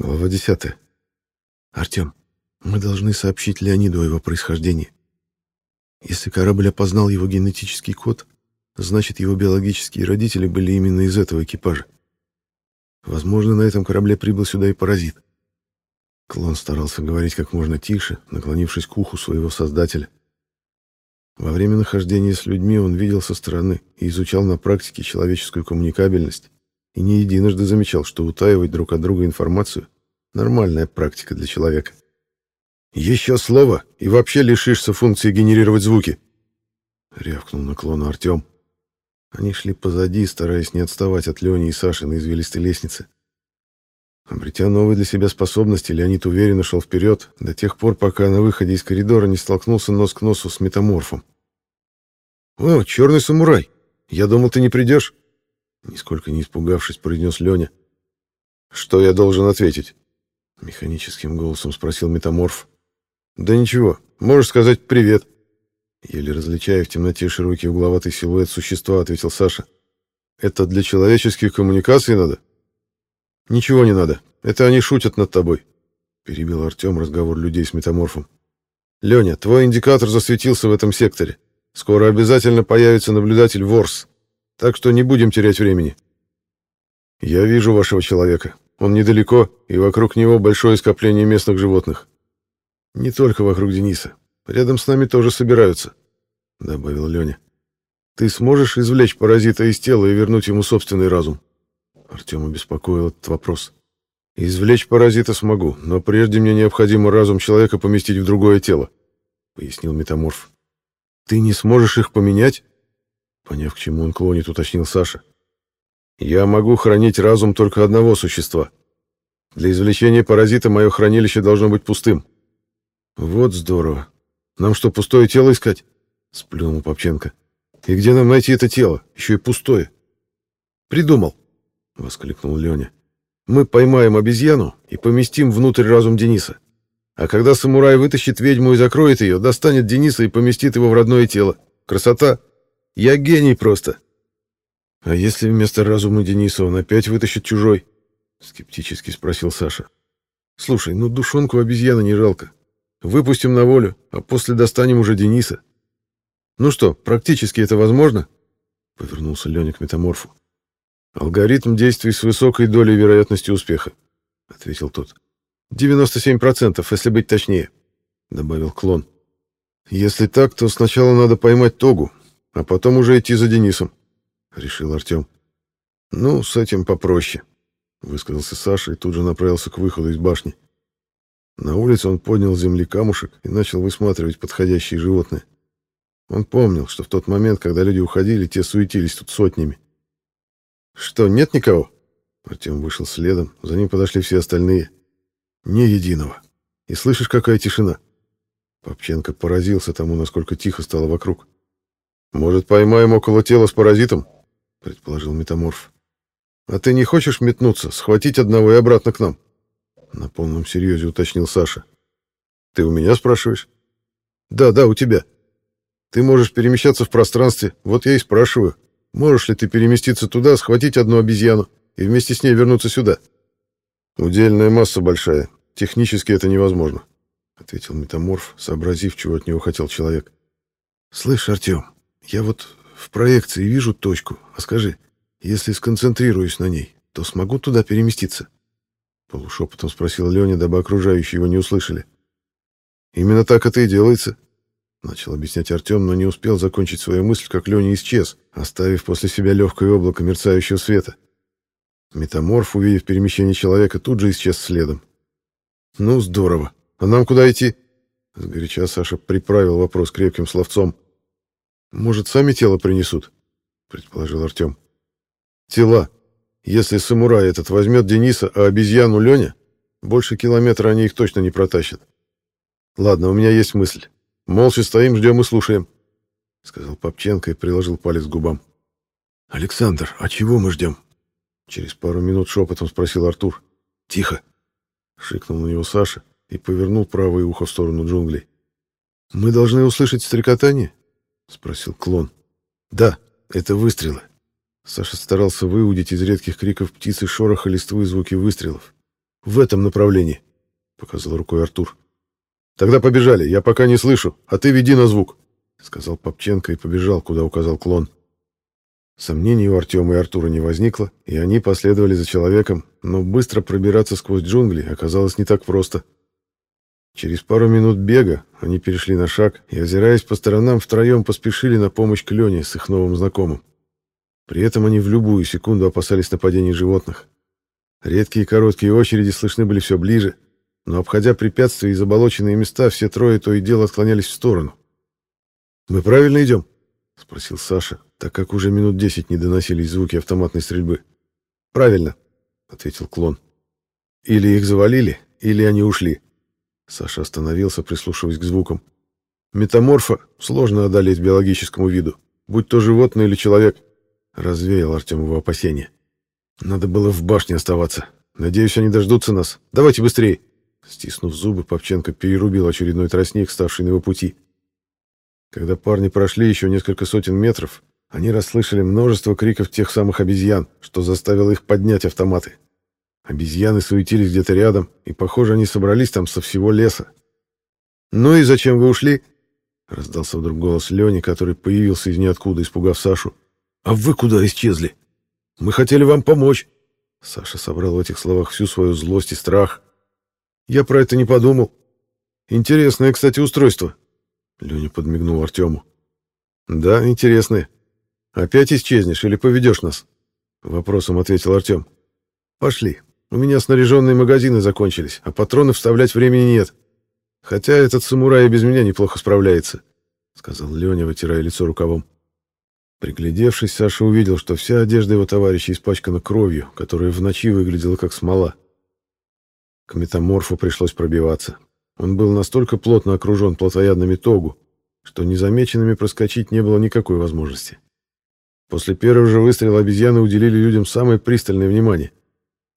Глава 10. Артем, мы должны сообщить Леониду о его происхождении. Если корабль опознал его генетический код, значит, его биологические родители были именно из этого экипажа. Возможно, на этом корабле прибыл сюда и паразит. Клон старался говорить как можно тише, наклонившись к уху своего создателя. Во время нахождения с людьми он видел со стороны и изучал на практике человеческую коммуникабельность и не единожды замечал, что утаивать друг от друга информацию — нормальная практика для человека. «Еще слово, и вообще лишишься функции генерировать звуки!» — рявкнул на клона Артем. Они шли позади, стараясь не отставать от Лени и Саши на извилистой лестнице. Обретя новые для себя способности, Леонид уверенно шел вперед, до тех пор, пока на выходе из коридора не столкнулся нос к носу с метаморфом. «О, черный самурай! Я думал, ты не придешь!» Нисколько не испугавшись, произнес Леня. «Что я должен ответить?» Механическим голосом спросил метаморф. «Да ничего, можешь сказать привет». Еле различая в темноте широкий угловатый силуэт существа, ответил Саша. «Это для человеческих коммуникаций надо?» «Ничего не надо. Это они шутят над тобой», — перебил Артем разговор людей с метаморфом. «Леня, твой индикатор засветился в этом секторе. Скоро обязательно появится наблюдатель Ворс. Так что не будем терять времени. Я вижу вашего человека. Он недалеко, и вокруг него большое скопление местных животных. Не только вокруг Дениса. Рядом с нами тоже собираются, — добавил Леня. Ты сможешь извлечь паразита из тела и вернуть ему собственный разум? Артем обеспокоил этот вопрос. «Извлечь паразита смогу, но прежде мне необходимо разум человека поместить в другое тело», — пояснил метаморф. «Ты не сможешь их поменять?» Поняв, к чему он клонит, уточнил Саша. «Я могу хранить разум только одного существа. Для извлечения паразита мое хранилище должно быть пустым». «Вот здорово. Нам что, пустое тело искать?» — сплюнул Попченко. «И где нам найти это тело? Еще и пустое». «Придумал», — воскликнул Леня. «Мы поймаем обезьяну и поместим внутрь разум Дениса. А когда самурай вытащит ведьму и закроет ее, достанет Дениса и поместит его в родное тело. Красота!» Я гений просто. А если вместо разума Дениса он опять вытащит чужой? Скептически спросил Саша. Слушай, ну душонку обезьяны не жалко. Выпустим на волю, а после достанем уже Дениса. Ну что, практически это возможно? Повернулся Леня к метаморфу. Алгоритм действий с высокой долей вероятности успеха, ответил тот. 97%, если быть точнее, добавил клон. Если так, то сначала надо поймать Тогу, а потом уже идти за Денисом, — решил Артем. Ну, с этим попроще, — высказался Саша и тут же направился к выходу из башни. На улице он поднял с земли камушек и начал высматривать подходящие животные. Он помнил, что в тот момент, когда люди уходили, те суетились тут сотнями. «Что, нет никого?» Артем вышел следом, за ним подошли все остальные. «Ни единого. И слышишь, какая тишина?» Попченко поразился тому, насколько тихо стало вокруг. «Может, поймаем около тела с паразитом?» — предположил метаморф. «А ты не хочешь метнуться, схватить одного и обратно к нам?» На полном серьезе уточнил Саша. «Ты у меня спрашиваешь?» «Да, да, у тебя. Ты можешь перемещаться в пространстве, вот я и спрашиваю, можешь ли ты переместиться туда, схватить одну обезьяну и вместе с ней вернуться сюда?» «Удельная масса большая, технически это невозможно», — ответил метаморф, сообразив, чего от него хотел человек. «Слышь, Артем, я вот в проекции вижу точку. А скажи, если сконцентрируюсь на ней, то смогу туда переместиться?» Полушепотом спросил Леня, дабы окружающие его не услышали. «Именно так это и делается», — начал объяснять Артем, но не успел закончить свою мысль, как Леня исчез, оставив после себя легкое облако мерцающего света. Метаморф, увидев перемещение человека, тут же исчез следом. «Ну, здорово. А нам куда идти?» Сгоряча Саша приправил вопрос крепким словцом. Может, сами тело принесут, предположил Артем. Тела. Если самурай этот возьмет Дениса, а обезьяну Леня, больше километра они их точно не протащат. Ладно, у меня есть мысль. Молча стоим, ждем и слушаем, сказал Попченко и приложил палец к губам. Александр, а чего мы ждем? Через пару минут шепотом спросил Артур. Тихо, шикнул на него Саша и повернул правое ухо в сторону джунглей. Мы должны услышать стрекотание? — спросил клон. «Да, это выстрелы». Саша старался выудить из редких криков птицы шороха листвы звуки выстрелов. В этом направлении, показал рукой Артур. Тогда побежали, я пока не слышу, а ты веди на звук, сказал Попченко и побежал, куда указал клон. Сомнений у Артема и Артура не возникло, и они последовали за человеком, но быстро пробираться сквозь джунгли оказалось не так просто. Через пару минут бега они перешли на шаг и, озираясь по сторонам, втроем поспешили на помощь к Лене с их новым знакомым. При этом они в любую секунду опасались нападений животных. Редкие короткие очереди слышны были все ближе, но, обходя препятствия и заболоченные места, все трое то и дело отклонялись в сторону. «Мы правильно идем?» — спросил Саша, так как уже минут десять не доносились звуки автоматной стрельбы. «Правильно», — ответил клон. «Или их завалили, или они ушли». Саша остановился, прислушиваясь к звукам. «Метаморфа сложно одолеть биологическому виду, будь то животное или человек», — развеял Артем его опасения. «Надо было в башне оставаться. Надеюсь, они дождутся нас. Давайте быстрее!» Стиснув зубы, Попченко перерубил очередной тростник, ставший на его пути. Когда парни прошли еще несколько сотен метров, они расслышали множество криков тех самых обезьян, что заставило их поднять автоматы. Обезьяны суетились где-то рядом, и, похоже, они собрались там со всего леса. «Ну и зачем вы ушли?» — раздался вдруг голос Лени, который появился из ниоткуда, испугав Сашу. «А вы куда исчезли? Мы хотели вам помочь!» Саша собрал в этих словах всю свою злость и страх. «Я про это не подумал. Интересное, кстати, устройство». Леня подмигнул Артему. «Да, интересное. Опять исчезнешь или поведешь нас?» Вопросом ответил Артем. «Пошли. У меня снаряженные магазины закончились, а патроны вставлять времени нет. Хотя этот самурай и без меня неплохо справляется», — сказал Леня, вытирая лицо рукавом. Приглядевшись, Саша увидел, что вся одежда его товарища испачкана кровью, которая в ночи выглядела как смола. К метаморфу пришлось пробиваться. Он был настолько плотно окружен плотоядными тогу, что незамеченными проскочить не было никакой возможности. После первого же выстрела обезьяны уделили людям самое пристальное внимание.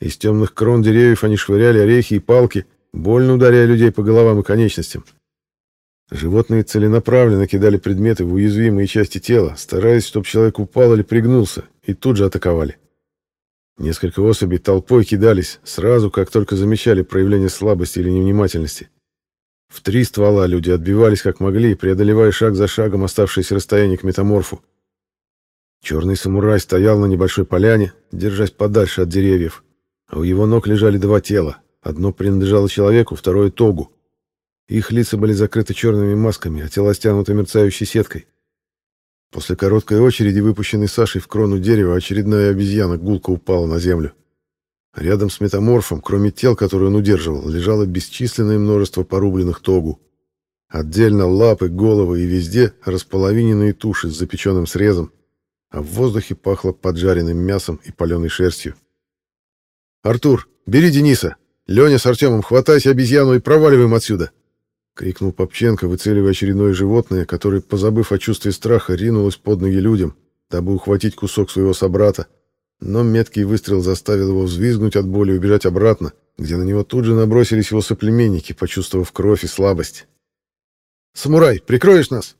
Из темных крон деревьев они швыряли орехи и палки, больно ударяя людей по головам и конечностям. Животные целенаправленно кидали предметы в уязвимые части тела, стараясь, чтобы человек упал или пригнулся, и тут же атаковали. Несколько особей толпой кидались, сразу, как только замечали проявление слабости или невнимательности. В три ствола люди отбивались как могли, преодолевая шаг за шагом оставшееся расстояние к метаморфу. Черный самурай стоял на небольшой поляне, держась подальше от деревьев, а у его ног лежали два тела. Одно принадлежало человеку, второе — тогу. Их лица были закрыты черными масками, а тела стянуты мерцающей сеткой. После короткой очереди, выпущенной Сашей в крону дерева, очередная обезьяна гулко упала на землю. Рядом с метаморфом, кроме тел, которые он удерживал, лежало бесчисленное множество порубленных тогу. Отдельно лапы, головы и везде располовиненные туши с запеченным срезом, а в воздухе пахло поджаренным мясом и паленой шерстью. «Артур, бери Дениса! Леня с Артемом, хватайся обезьяну и проваливаем отсюда!» — крикнул Попченко, выцеливая очередное животное, которое, позабыв о чувстве страха, ринулось под ноги людям, дабы ухватить кусок своего собрата. Но меткий выстрел заставил его взвизгнуть от боли и убежать обратно, где на него тут же набросились его соплеменники, почувствовав кровь и слабость. «Самурай, прикроешь нас?»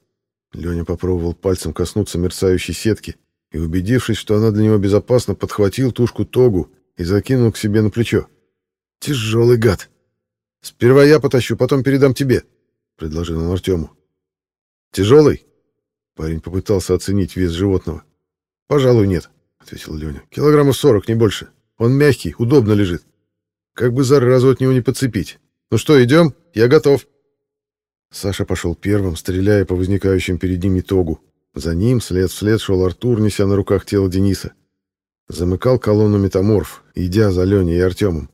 Леня попробовал пальцем коснуться мерцающей сетки и, убедившись, что она для него безопасна, подхватил тушку тогу и закинул к себе на плечо. «Тяжелый гад!» «Сперва я потащу, потом передам тебе», — предложил он Артему. «Тяжелый?» Парень попытался оценить вес животного. «Пожалуй, нет», — ответил Леня. «Килограммов сорок, не больше. Он мягкий, удобно лежит. Как бы заразу от него не подцепить. Ну что, идем? Я готов». Саша пошел первым, стреляя по возникающим перед ними тогу. За ним след вслед шел Артур, неся на руках тело Дениса. Замыкал колонну метаморф, идя за Леней и Артемом.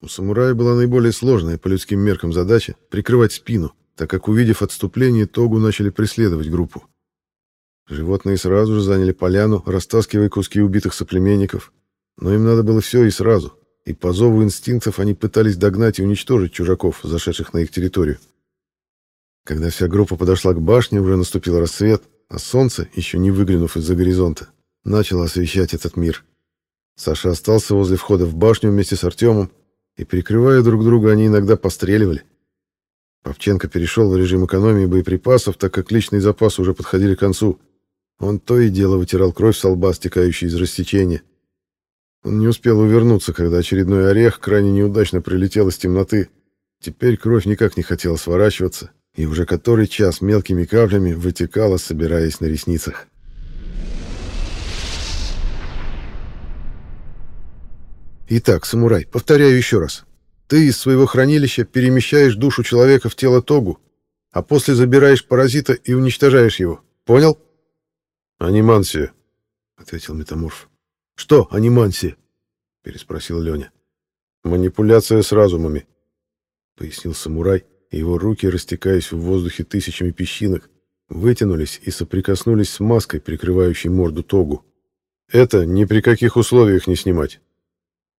У самурая была наиболее сложная по людским меркам задача — прикрывать спину, так как, увидев отступление, Тогу начали преследовать группу. Животные сразу же заняли поляну, растаскивая куски убитых соплеменников. Но им надо было все и сразу, и по зову инстинктов они пытались догнать и уничтожить чужаков, зашедших на их территорию. Когда вся группа подошла к башне, уже наступил рассвет, а солнце, еще не выглянув из-за горизонта, начало освещать этот мир. Саша остался возле входа в башню вместе с Артемом, и, прикрывая друг друга, они иногда постреливали. Павченко перешел в режим экономии боеприпасов, так как личные запасы уже подходили к концу. Он то и дело вытирал кровь со лба, стекающей из рассечения. Он не успел увернуться, когда очередной орех крайне неудачно прилетел из темноты. Теперь кровь никак не хотела сворачиваться, и уже который час мелкими каплями вытекала, собираясь на ресницах. Итак, самурай, повторяю еще раз. Ты из своего хранилища перемещаешь душу человека в тело Тогу, а после забираешь паразита и уничтожаешь его. Понял? Анимансия, ответил метаморф. Что анимансия? переспросил Леня. Манипуляция с разумами, пояснил самурай, и его руки, растекаясь в воздухе тысячами песчинок, вытянулись и соприкоснулись с маской, прикрывающей морду Тогу. Это ни при каких условиях не снимать.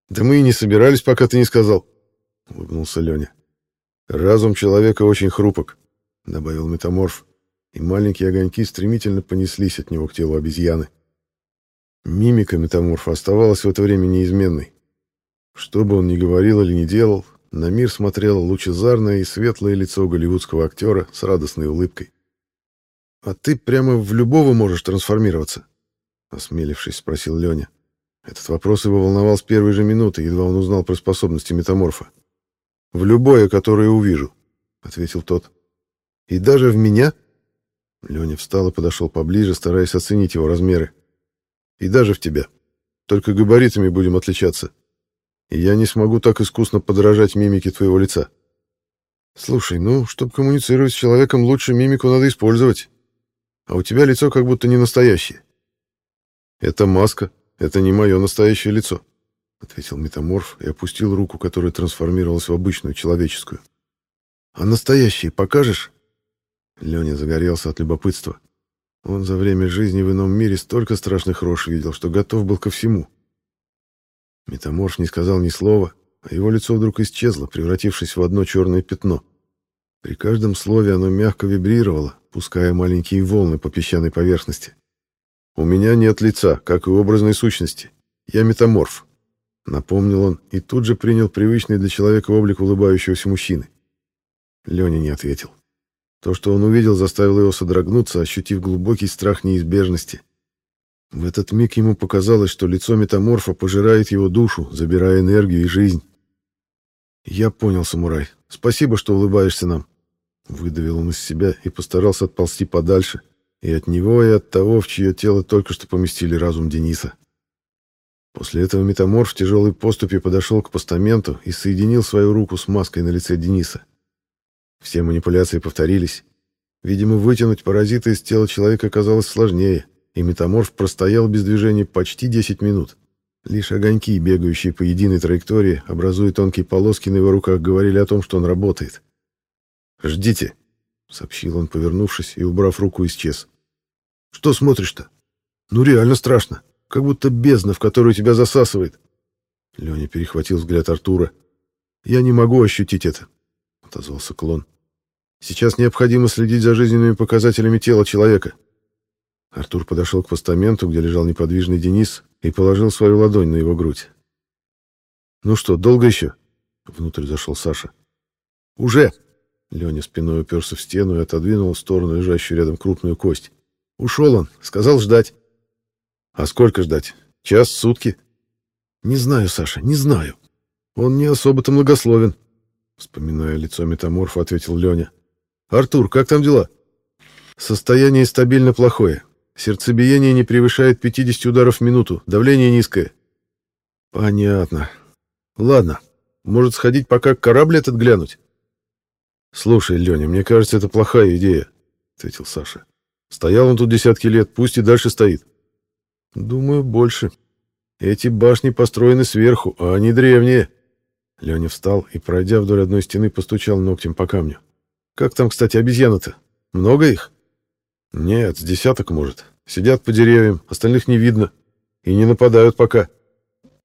Да мы и не собирались, пока ты не сказал, улыбнулся Леня. Разум человека очень хрупок, добавил метаморф, и маленькие огоньки стремительно понеслись от него к телу обезьяны. Мимика метаморфа оставалась в это время неизменной. Что бы он ни говорил или ни делал, на мир смотрело лучезарное и светлое лицо голливудского актера с радостной улыбкой. «А ты прямо в любого можешь трансформироваться?» — осмелившись, спросил Леня. Этот вопрос его волновал с первой же минуты, едва он узнал про способности метаморфа. «В любое, которое увижу», — ответил тот. «И даже в меня?» Леня встал и подошел поближе, стараясь оценить его размеры. «И даже в тебя. Только габаритами будем отличаться. И я не смогу так искусно подражать мимике твоего лица». «Слушай, ну, чтобы коммуницировать с человеком, лучше мимику надо использовать. А у тебя лицо как будто не настоящее». «Это маска», «Это не мое настоящее лицо», — ответил метаморф и опустил руку, которая трансформировалась в обычную человеческую. «А настоящее покажешь?» Леня загорелся от любопытства. Он за время жизни в ином мире столько страшных рож видел, что готов был ко всему. Метаморф не сказал ни слова, а его лицо вдруг исчезло, превратившись в одно черное пятно. При каждом слове оно мягко вибрировало, пуская маленькие волны по песчаной поверхности. «У меня нет лица, как и образной сущности. Я метаморф», — напомнил он и тут же принял привычный для человека облик улыбающегося мужчины. Леня не ответил. То, что он увидел, заставило его содрогнуться, ощутив глубокий страх неизбежности. В этот миг ему показалось, что лицо метаморфа пожирает его душу, забирая энергию и жизнь. «Я понял, самурай. Спасибо, что улыбаешься нам», — выдавил он из себя и постарался отползти подальше, — и от него, и от того, в чье тело только что поместили разум Дениса. После этого метаморф в тяжелой поступе подошел к постаменту и соединил свою руку с маской на лице Дениса. Все манипуляции повторились. Видимо, вытянуть паразита из тела человека оказалось сложнее, и метаморф простоял без движения почти 10 минут. Лишь огоньки, бегающие по единой траектории, образуя тонкие полоски на его руках, говорили о том, что он работает. «Ждите», — сообщил он, повернувшись и, убрав руку, исчез. «Что смотришь-то? Ну, реально страшно. Как будто бездна, в которую тебя засасывает». Леня перехватил взгляд Артура. «Я не могу ощутить это», — отозвался клон. «Сейчас необходимо следить за жизненными показателями тела человека». Артур подошел к постаменту, где лежал неподвижный Денис, и положил свою ладонь на его грудь. «Ну что, долго еще?» — внутрь зашел Саша. «Уже!» Леня спиной уперся в стену и отодвинул в сторону лежащую рядом крупную кость. Ушел он, сказал ждать. А сколько ждать? Час, сутки? Не знаю, Саша, не знаю. Он не особо-то многословен. Вспоминая лицо метаморфа, ответил Леня. Артур, как там дела? Состояние стабильно плохое. Сердцебиение не превышает 50 ударов в минуту, давление низкое. Понятно. Ладно, может сходить пока корабль этот глянуть? «Слушай, Леня, мне кажется, это плохая идея», — ответил Саша. «Стоял он тут десятки лет, пусть и дальше стоит». «Думаю, больше. Эти башни построены сверху, а они древние». Леня встал и, пройдя вдоль одной стены, постучал ногтем по камню. «Как там, кстати, обезьяны-то? Много их?» «Нет, с десяток, может. Сидят по деревьям, остальных не видно. И не нападают пока.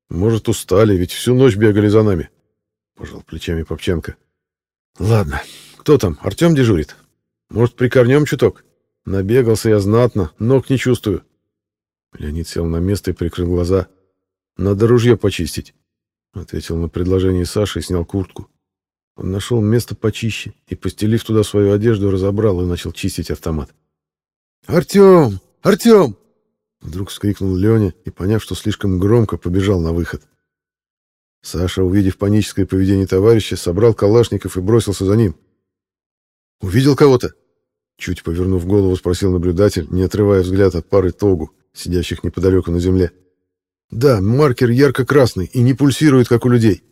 Может, устали, ведь всю ночь бегали за нами», — пожал плечами Попченко. Ладно, кто там, Артем дежурит? Может, прикорнем чуток? Набегался я знатно, ног не чувствую. Леонид сел на место и прикрыл глаза. Надо ружье почистить, ответил на предложение Саши и снял куртку. Он нашел место почище и, постелив туда свою одежду, разобрал и начал чистить автомат. «Артем! Артем!» Вдруг вскрикнул Леня и, поняв, что слишком громко, побежал на выход. Саша, увидев паническое поведение товарища, собрал калашников и бросился за ним. «Увидел кого-то?» Чуть повернув голову, спросил наблюдатель, не отрывая взгляд от пары тогу, сидящих неподалеку на земле. «Да, маркер ярко-красный и не пульсирует, как у людей.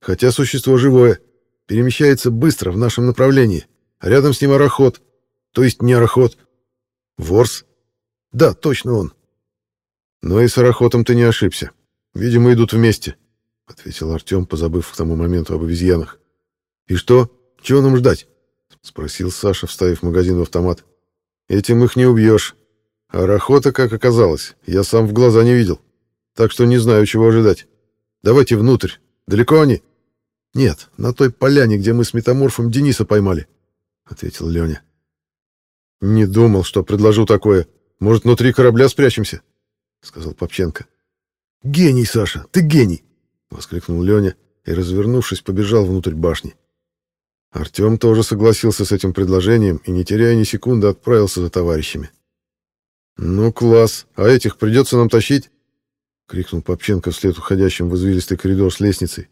Хотя существо живое, перемещается быстро в нашем направлении, а рядом с ним арахот, то есть не арахот. Ворс? Да, точно он. Но и с арахотом ты не ошибся. Видимо, идут вместе». — ответил Артем, позабыв к тому моменту об обезьянах. «И что? Чего нам ждать?» — спросил Саша, вставив магазин в автомат. «Этим их не убьешь. А охота, как оказалось, я сам в глаза не видел. Так что не знаю, чего ожидать. Давайте внутрь. Далеко они?» «Нет, на той поляне, где мы с метаморфом Дениса поймали», — ответил Леня. «Не думал, что предложу такое. Может, внутри корабля спрячемся?» — сказал Попченко. «Гений, Саша, ты гений!» — воскликнул Леня и, развернувшись, побежал внутрь башни. Артем тоже согласился с этим предложением и, не теряя ни секунды, отправился за товарищами. «Ну, класс! А этих придется нам тащить?» — крикнул Попченко вслед уходящим в извилистый коридор с лестницей.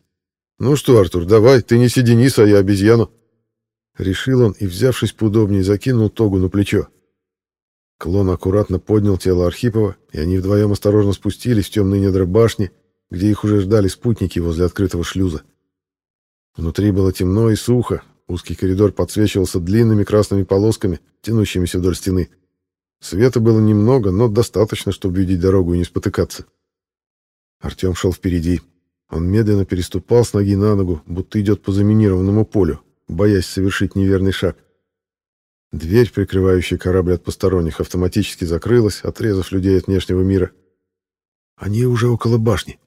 «Ну что, Артур, давай, ты неси Дениса, а я обезьяну». Решил он и, взявшись поудобнее, закинул тогу на плечо. Клон аккуратно поднял тело Архипова, и они вдвоем осторожно спустились в темные недра башни, где их уже ждали спутники возле открытого шлюза. Внутри было темно и сухо, узкий коридор подсвечивался длинными красными полосками, тянущимися вдоль стены. Света было немного, но достаточно, чтобы видеть дорогу и не спотыкаться. Артем шел впереди. Он медленно переступал с ноги на ногу, будто идет по заминированному полю, боясь совершить неверный шаг. Дверь, прикрывающая корабль от посторонних, автоматически закрылась, отрезав людей от внешнего мира. «Они уже около башни»,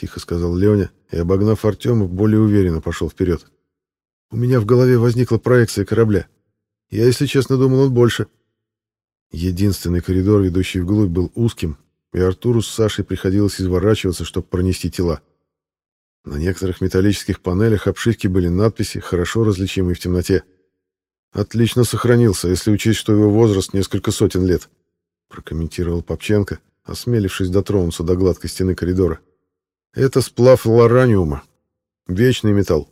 тихо сказал Леня и, обогнав Артема, более уверенно пошел вперед. У меня в голове возникла проекция корабля. Я, если честно, думал, он больше. Единственный коридор, ведущий вглубь, был узким, и Артуру с Сашей приходилось изворачиваться, чтобы пронести тела. На некоторых металлических панелях обшивки были надписи, хорошо различимые в темноте. «Отлично сохранился, если учесть, что его возраст несколько сотен лет», прокомментировал Попченко, осмелившись дотронуться до гладкой стены коридора. Это сплав лораниума. Вечный металл,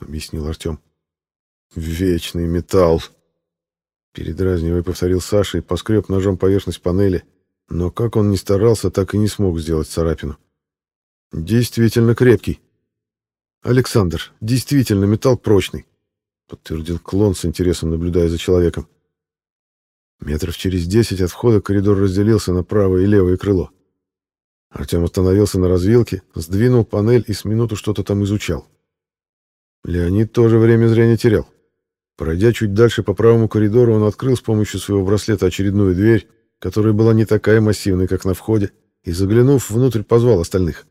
объяснил Артем. Вечный металл. Передразнивая, повторил Саша и поскреб ножом поверхность панели, но как он ни старался, так и не смог сделать царапину. Действительно крепкий. Александр, действительно металл прочный, подтвердил клон с интересом, наблюдая за человеком. Метров через десять от входа коридор разделился на правое и левое крыло. Артем остановился на развилке, сдвинул панель и с минуту что-то там изучал. Леонид тоже время зря не терял. Пройдя чуть дальше по правому коридору, он открыл с помощью своего браслета очередную дверь, которая была не такая массивной, как на входе, и, заглянув внутрь, позвал остальных.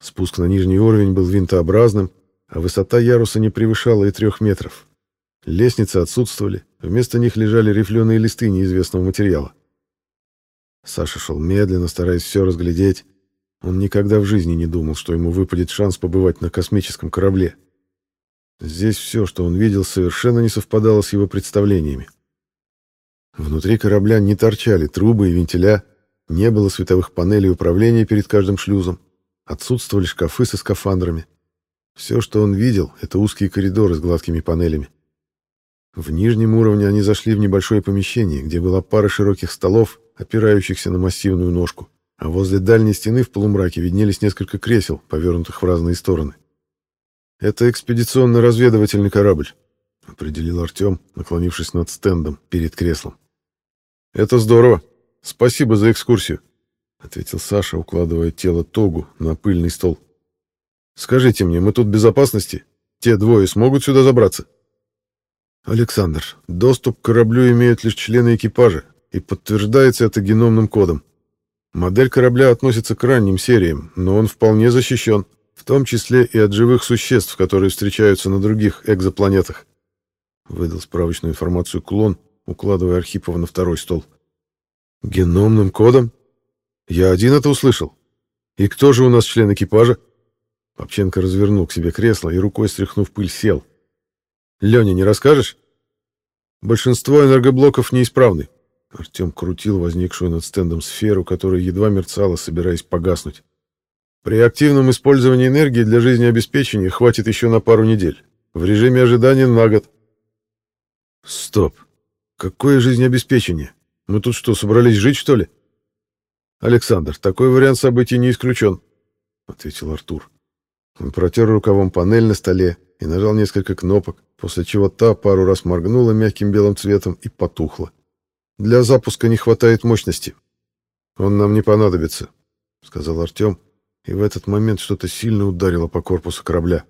Спуск на нижний уровень был винтообразным, а высота яруса не превышала и трех метров. Лестницы отсутствовали, вместо них лежали рифленые листы неизвестного материала. Саша шел медленно, стараясь все разглядеть. Он никогда в жизни не думал, что ему выпадет шанс побывать на космическом корабле. Здесь все, что он видел, совершенно не совпадало с его представлениями. Внутри корабля не торчали трубы и вентиля, не было световых панелей управления перед каждым шлюзом, отсутствовали шкафы со скафандрами. Все, что он видел, это узкие коридоры с гладкими панелями. В нижнем уровне они зашли в небольшое помещение, где была пара широких столов, опирающихся на массивную ножку, а возле дальней стены в полумраке виднелись несколько кресел, повернутых в разные стороны. «Это экспедиционно-разведывательный корабль», — определил Артем, наклонившись над стендом перед креслом. «Это здорово. Спасибо за экскурсию», — ответил Саша, укладывая тело Тогу на пыльный стол. «Скажите мне, мы тут в безопасности? Те двое смогут сюда забраться?» «Александр, доступ к кораблю имеют лишь члены экипажа, и подтверждается это геномным кодом. Модель корабля относится к ранним сериям, но он вполне защищен, в том числе и от живых существ, которые встречаются на других экзопланетах. Выдал справочную информацию клон, укладывая Архипова на второй стол. Геномным кодом? Я один это услышал. И кто же у нас член экипажа? Попченко развернул к себе кресло и рукой стряхнув пыль сел. Леня, не расскажешь? Большинство энергоблоков неисправны, Артем крутил возникшую над стендом сферу, которая едва мерцала, собираясь погаснуть. При активном использовании энергии для жизнеобеспечения хватит еще на пару недель. В режиме ожидания на год. Стоп. Какое жизнеобеспечение? Мы тут что, собрались жить, что ли? Александр, такой вариант событий не исключен, ответил Артур. Он протер рукавом панель на столе и нажал несколько кнопок, после чего та пару раз моргнула мягким белым цветом и потухла. Для запуска не хватает мощности. Он нам не понадобится, сказал Артем, и в этот момент что-то сильно ударило по корпусу корабля.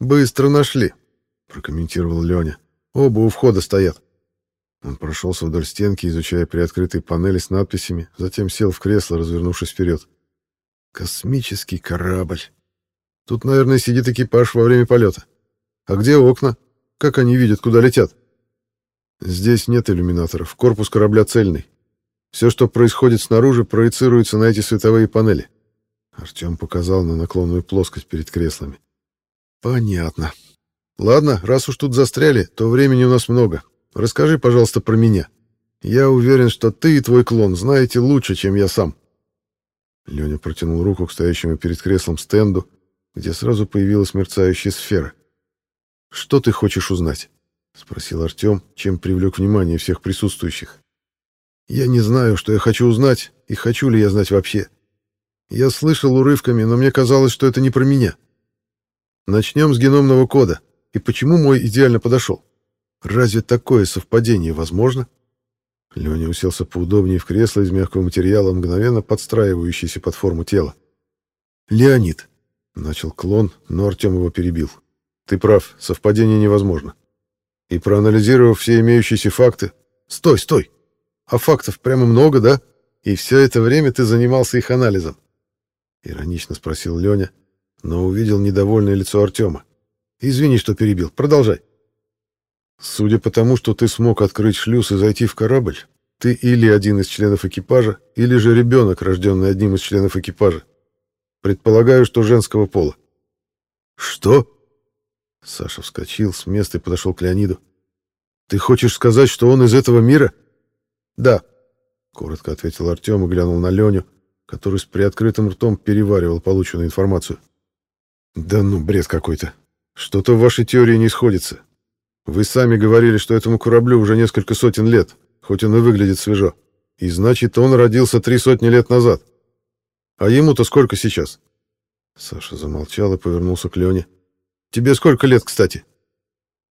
«Быстро нашли», — прокомментировал Леня. «Оба у входа стоят». Он прошелся вдоль стенки, изучая приоткрытые панели с надписями, затем сел в кресло, развернувшись вперед. «Космический корабль. Тут, наверное, сидит экипаж во время полета. А где окна? Как они видят, куда летят?» «Здесь нет иллюминаторов. Корпус корабля цельный. Все, что происходит снаружи, проецируется на эти световые панели. Артем показал на наклонную плоскость перед креслами. Понятно. Ладно, раз уж тут застряли, то времени у нас много. Расскажи, пожалуйста, про меня. Я уверен, что ты и твой клон знаете лучше, чем я сам. Леня протянул руку к стоящему перед креслом стенду, где сразу появилась мерцающая сфера. «Что ты хочешь узнать?» — спросил Артем, чем привлек внимание всех присутствующих. «Я не знаю, что я хочу узнать, и хочу ли я знать вообще. Я слышал урывками, но мне казалось, что это не про меня. Начнем с геномного кода. И почему мой идеально подошел? Разве такое совпадение возможно? Леня уселся поудобнее в кресло из мягкого материала, мгновенно подстраивающийся под форму тела. «Леонид», — начал клон, но Артем его перебил. «Ты прав, совпадение невозможно. И проанализировав все имеющиеся факты... Стой, стой! А фактов прямо много, да? И все это время ты занимался их анализом. — иронично спросил Леня, но увидел недовольное лицо Артема. «Извини, что перебил. Продолжай». «Судя по тому, что ты смог открыть шлюз и зайти в корабль, ты или один из членов экипажа, или же ребенок, рожденный одним из членов экипажа. Предполагаю, что женского пола». «Что?» Саша вскочил с места и подошел к Леониду. «Ты хочешь сказать, что он из этого мира?» «Да», — коротко ответил Артем и глянул на Леню, который с приоткрытым ртом переваривал полученную информацию. «Да ну, бред какой-то. Что-то в вашей теории не сходится. Вы сами говорили, что этому кораблю уже несколько сотен лет, хоть он и выглядит свежо. И значит, он родился три сотни лет назад. А ему-то сколько сейчас?» Саша замолчал и повернулся к Лене. «Тебе сколько лет, кстати?»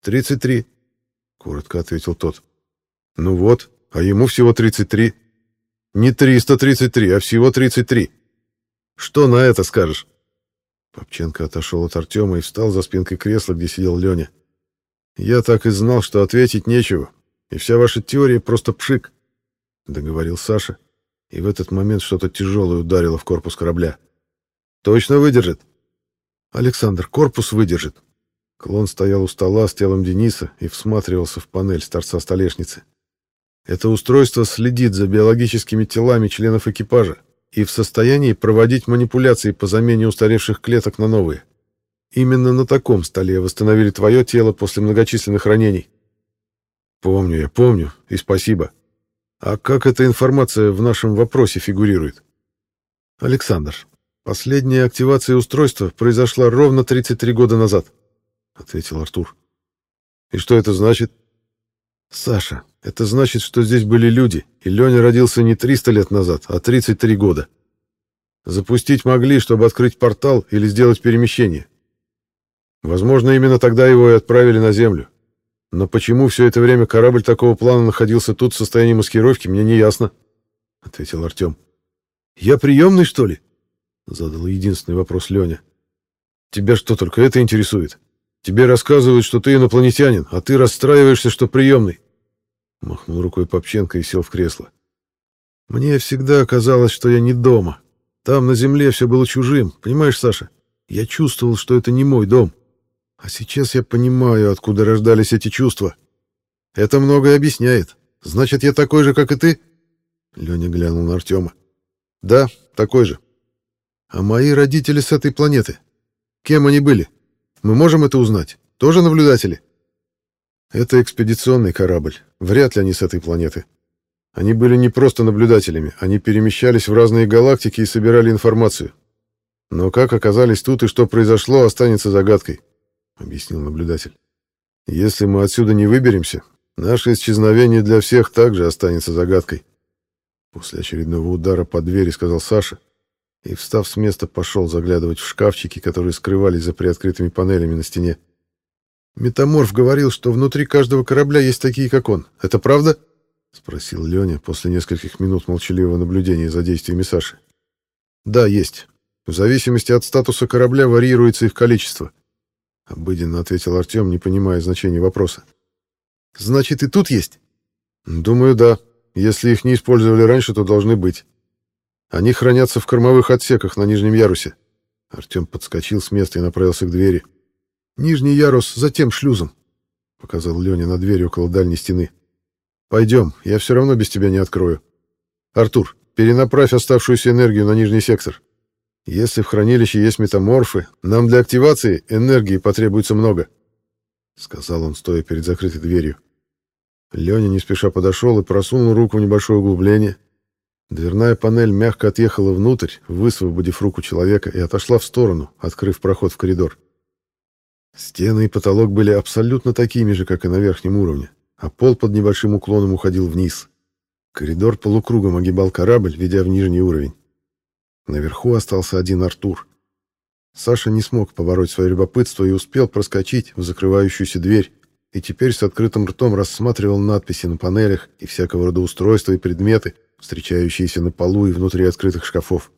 «Тридцать три», — коротко ответил тот. «Ну вот, а ему всего тридцать три. Не 333, а всего 33. Что на это скажешь? Попченко отошел от Артема и встал за спинкой кресла, где сидел Леня. Я так и знал, что ответить нечего, и вся ваша теория просто пшик, договорил Саша, и в этот момент что-то тяжелое ударило в корпус корабля. Точно выдержит? Александр, корпус выдержит. Клон стоял у стола с телом Дениса и всматривался в панель с торца столешницы. Это устройство следит за биологическими телами членов экипажа и в состоянии проводить манипуляции по замене устаревших клеток на новые. Именно на таком столе восстановили твое тело после многочисленных ранений. Помню я, помню, и спасибо. А как эта информация в нашем вопросе фигурирует? Александр, последняя активация устройства произошла ровно 33 года назад, ответил Артур. И что это значит? Саша, это значит, что здесь были люди, и Леня родился не 300 лет назад, а 33 года. Запустить могли, чтобы открыть портал или сделать перемещение. Возможно, именно тогда его и отправили на Землю. Но почему все это время корабль такого плана находился тут в состоянии маскировки, мне не ясно, — ответил Артем. «Я приемный, что ли?» — задал единственный вопрос Леня. «Тебя что, только это интересует? Тебе рассказывают, что ты инопланетянин, а ты расстраиваешься, что приемный. Махнул рукой Попченко и сел в кресло. Мне всегда казалось, что я не дома. Там, на земле, все было чужим. Понимаешь, Саша? Я чувствовал, что это не мой дом. А сейчас я понимаю, откуда рождались эти чувства. Это многое объясняет. Значит, я такой же, как и ты? Леня глянул на Артема. Да, такой же. А мои родители с этой планеты? Кем они были? Мы можем это узнать? Тоже наблюдатели? Это экспедиционный корабль. Вряд ли они с этой планеты. Они были не просто наблюдателями, они перемещались в разные галактики и собирали информацию. Но как оказались тут и что произошло, останется загадкой, объяснил наблюдатель. Если мы отсюда не выберемся, наше исчезновение для всех также останется загадкой. После очередного удара по двери сказал Саша и, встав с места, пошел заглядывать в шкафчики, которые скрывались за приоткрытыми панелями на стене. Метаморф говорил, что внутри каждого корабля есть такие, как он. Это правда? спросил Леня после нескольких минут молчаливого наблюдения за действиями Саши. Да, есть. В зависимости от статуса корабля варьируется их количество, обыденно ответил Артем, не понимая значения вопроса. Значит, и тут есть? Думаю, да. Если их не использовали раньше, то должны быть. Они хранятся в кормовых отсеках на нижнем ярусе. Артем подскочил с места и направился к двери. Нижний ярус за тем шлюзом, показал Леня на дверь около дальней стены. Пойдем, я все равно без тебя не открою. Артур, перенаправь оставшуюся энергию на нижний сектор. Если в хранилище есть метаморфы, нам для активации энергии потребуется много, сказал он, стоя перед закрытой дверью. Леня не спеша подошел и просунул руку в небольшое углубление. Дверная панель мягко отъехала внутрь, высвободив руку человека, и отошла в сторону, открыв проход в коридор. Стены и потолок были абсолютно такими же, как и на верхнем уровне, а пол под небольшим уклоном уходил вниз. Коридор полукругом огибал корабль, ведя в нижний уровень. Наверху остался один Артур. Саша не смог побороть свое любопытство и успел проскочить в закрывающуюся дверь, и теперь с открытым ртом рассматривал надписи на панелях и всякого рода устройства и предметы, встречающиеся на полу и внутри открытых шкафов.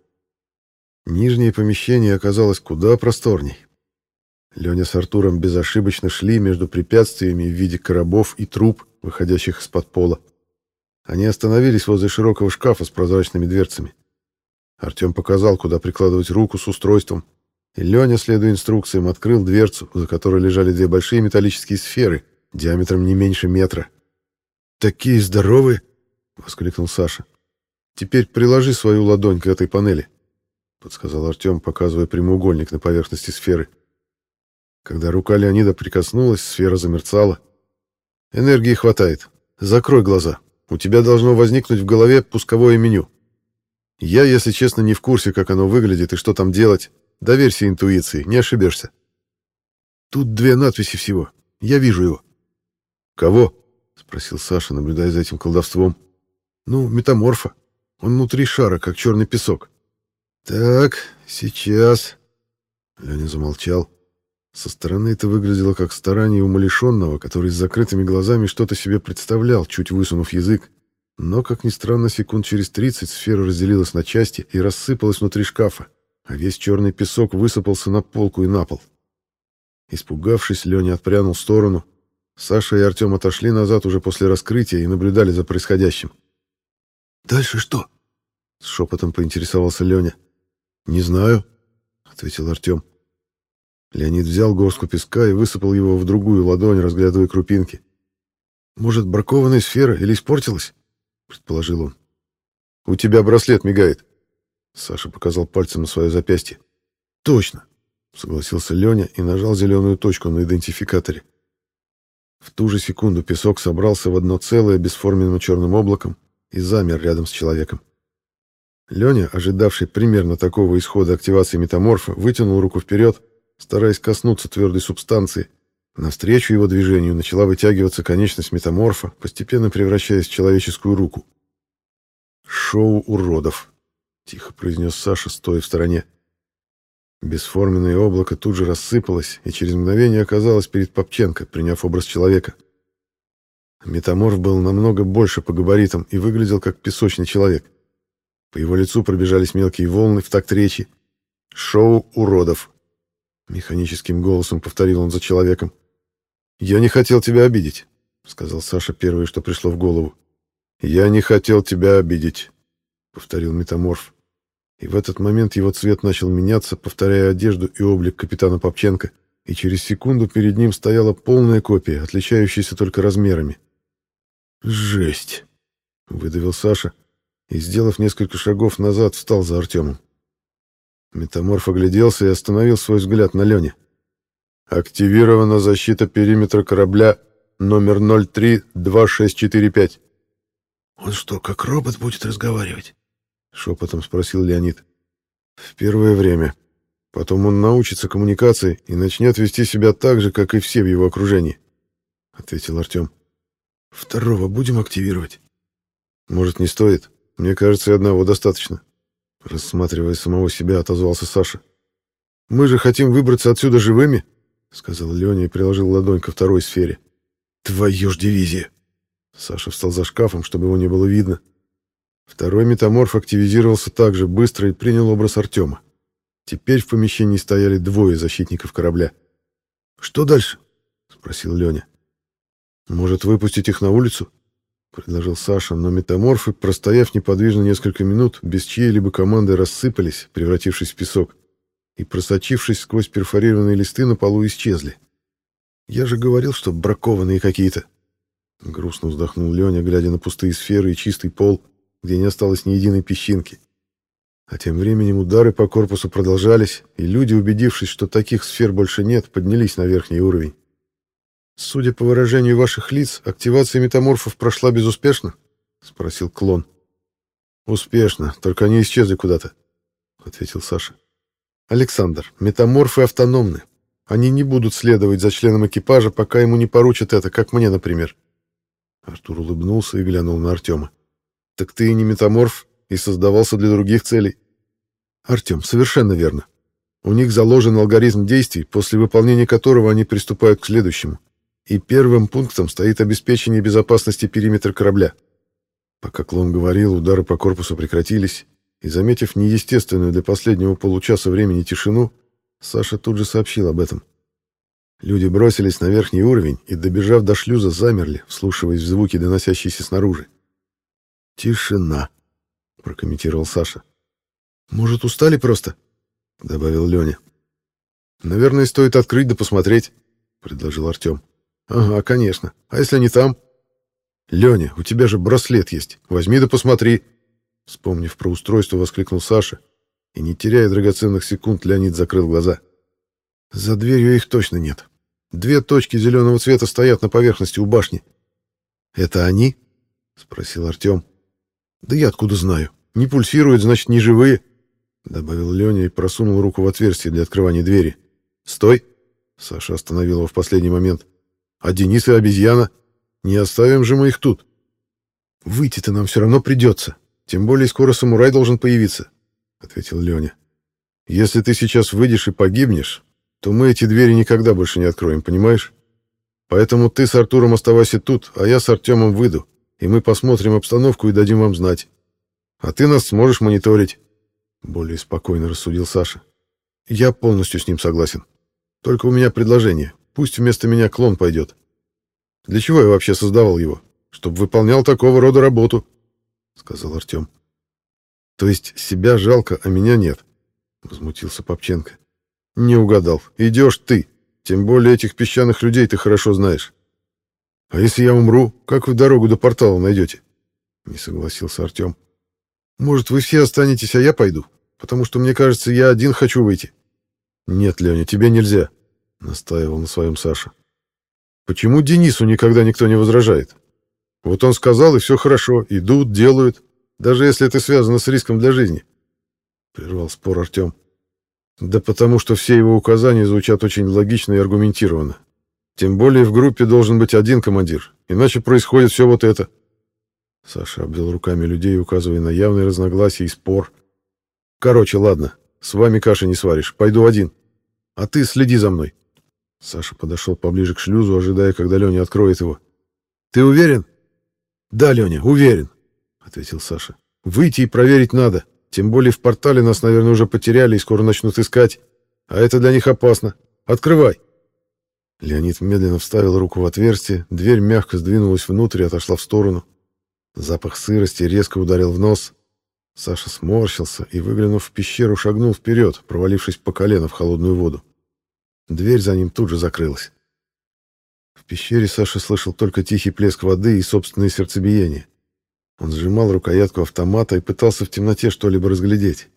Нижнее помещение оказалось куда просторней, Леня с Артуром безошибочно шли между препятствиями в виде коробов и труб, выходящих из-под пола. Они остановились возле широкого шкафа с прозрачными дверцами. Артем показал, куда прикладывать руку с устройством, и Леня, следуя инструкциям, открыл дверцу, за которой лежали две большие металлические сферы, диаметром не меньше метра. «Такие здоровые!» — воскликнул Саша. «Теперь приложи свою ладонь к этой панели», — подсказал Артем, показывая прямоугольник на поверхности сферы. Когда рука Леонида прикоснулась, сфера замерцала. «Энергии хватает. Закрой глаза. У тебя должно возникнуть в голове пусковое меню. Я, если честно, не в курсе, как оно выглядит и что там делать. Доверься интуиции, не ошибешься. Тут две надписи всего. Я вижу его». «Кого?» — спросил Саша, наблюдая за этим колдовством. «Ну, метаморфа. Он внутри шара, как черный песок». «Так, сейчас...» Леня замолчал. Со стороны это выглядело как старание умалишенного, который с закрытыми глазами что-то себе представлял, чуть высунув язык. Но, как ни странно, секунд через тридцать сфера разделилась на части и рассыпалась внутри шкафа, а весь черный песок высыпался на полку и на пол. Испугавшись, Леня отпрянул в сторону. Саша и Артем отошли назад уже после раскрытия и наблюдали за происходящим. «Дальше что?» — с шепотом поинтересовался Леня. «Не знаю», — ответил Артем. Леонид взял горстку песка и высыпал его в другую ладонь, разглядывая крупинки. «Может, бракованная сфера или испортилась?» — предположил он. «У тебя браслет мигает». Саша показал пальцем на свое запястье. «Точно!» — согласился Леня и нажал зеленую точку на идентификаторе. В ту же секунду песок собрался в одно целое бесформенным черным облаком и замер рядом с человеком. Леня, ожидавший примерно такого исхода активации метаморфа, вытянул руку вперед стараясь коснуться твердой субстанции. Навстречу его движению начала вытягиваться конечность метаморфа, постепенно превращаясь в человеческую руку. «Шоу уродов», — тихо произнес Саша, стоя в стороне. Бесформенное облако тут же рассыпалось и через мгновение оказалось перед Попченко, приняв образ человека. Метаморф был намного больше по габаритам и выглядел как песочный человек. По его лицу пробежались мелкие волны в такт речи. «Шоу уродов», Механическим голосом повторил он за человеком. «Я не хотел тебя обидеть», — сказал Саша первое, что пришло в голову. «Я не хотел тебя обидеть», — повторил метаморф. И в этот момент его цвет начал меняться, повторяя одежду и облик капитана Попченко, и через секунду перед ним стояла полная копия, отличающаяся только размерами. «Жесть!» — выдавил Саша и, сделав несколько шагов назад, встал за Артемом. Метаморф огляделся и остановил свой взгляд на Лене. «Активирована защита периметра корабля номер 032645». «Он что, как робот будет разговаривать?» — шепотом спросил Леонид. «В первое время. Потом он научится коммуникации и начнет вести себя так же, как и все в его окружении», — ответил Артем. «Второго будем активировать?» «Может, не стоит? Мне кажется, и одного достаточно». Рассматривая самого себя, отозвался Саша. «Мы же хотим выбраться отсюда живыми», — сказал Леня и приложил ладонь ко второй сфере. «Твою ж дивизия!» Саша встал за шкафом, чтобы его не было видно. Второй метаморф активизировался так же быстро и принял образ Артема. Теперь в помещении стояли двое защитников корабля. «Что дальше?» — спросил Леня. «Может, выпустить их на улицу?» — предложил Саша, но метаморфы, простояв неподвижно несколько минут, без чьей-либо команды рассыпались, превратившись в песок, и, просочившись сквозь перфорированные листы, на полу исчезли. «Я же говорил, что бракованные какие-то!» Грустно вздохнул Леня, глядя на пустые сферы и чистый пол, где не осталось ни единой песчинки. А тем временем удары по корпусу продолжались, и люди, убедившись, что таких сфер больше нет, поднялись на верхний уровень. «Судя по выражению ваших лиц, активация метаморфов прошла безуспешно?» — спросил клон. «Успешно, только они исчезли куда-то», — ответил Саша. «Александр, метаморфы автономны. Они не будут следовать за членом экипажа, пока ему не поручат это, как мне, например. Артур улыбнулся и глянул на Артема. «Так ты и не метаморф, и создавался для других целей». «Артем, совершенно верно. У них заложен алгоритм действий, после выполнения которого они приступают к следующему. И первым пунктом стоит обеспечение безопасности периметра корабля». Пока клон говорил, удары по корпусу прекратились, и, заметив неестественную для последнего получаса времени тишину, Саша тут же сообщил об этом. Люди бросились на верхний уровень и, добежав до шлюза, замерли, вслушиваясь в звуки, доносящиеся снаружи. «Тишина», — прокомментировал Саша. «Может, устали просто?» — добавил Леня. «Наверное, стоит открыть да посмотреть», — предложил Артем. «Ага, конечно. А если не там?» «Леня, у тебя же браслет есть. Возьми да посмотри», — вспомнив про устройство, воскликнул Саша. И, не теряя драгоценных секунд, Леонид закрыл глаза. «За дверью их точно нет. Две точки зеленого цвета стоят на поверхности у башни. «Это они?» — спросил Артем. «Да я откуда знаю? Не пульсируют, значит, не живые», — добавил Леня и просунул руку в отверстие для открывания двери. «Стой!» — Саша остановил его в последний момент. «А Денис и обезьяна? Не оставим же мы их тут!» «Выйти-то нам все равно придется, тем более скоро самурай должен появиться», — ответил Леня. «Если ты сейчас выйдешь и погибнешь, то мы эти двери никогда больше не откроем, понимаешь? Поэтому ты с Артуром оставайся тут, а я с Артемом выйду, и мы посмотрим обстановку и дадим вам знать. А ты нас сможешь мониторить. Более спокойно рассудил Саша. Я полностью с ним согласен. Только у меня предложение. Пусть вместо меня клон пойдет. Для чего я вообще создавал его? Чтобы выполнял такого рода работу, сказал Артем. То есть себя жалко, а меня нет, возмутился Попченко. Не угадал. Идешь ты. Тем более этих песчаных людей ты хорошо знаешь. А если я умру, как вы дорогу до портала найдете? Не согласился Артем. Может, вы все останетесь, а я пойду? Потому что, мне кажется, я один хочу выйти. Нет, Леня, тебе нельзя, настаивал на своем Саша. Почему Денису никогда никто не возражает? Вот он сказал, и все хорошо. Идут, делают. Даже если это связано с риском для жизни. Прервал спор Артем. Да потому что все его указания звучат очень логично и аргументированно. Тем более в группе должен быть один командир, иначе происходит все вот это. Саша обвел руками людей, указывая на явные разногласия и спор. Короче, ладно, с вами каши не сваришь, пойду один. А ты следи за мной. Саша подошел поближе к шлюзу, ожидая, когда Леня откроет его. Ты уверен? Да, Леня, уверен, ответил Саша. Выйти и проверить надо. Тем более в портале нас, наверное, уже потеряли и скоро начнут искать. А это для них опасно. Открывай!» Леонид медленно вставил руку в отверстие, дверь мягко сдвинулась внутрь и отошла в сторону. Запах сырости резко ударил в нос. Саша сморщился и, выглянув в пещеру, шагнул вперед, провалившись по колено в холодную воду. Дверь за ним тут же закрылась. В пещере Саша слышал только тихий плеск воды и собственное сердцебиение. Он сжимал рукоятку автомата и пытался в темноте что-либо разглядеть.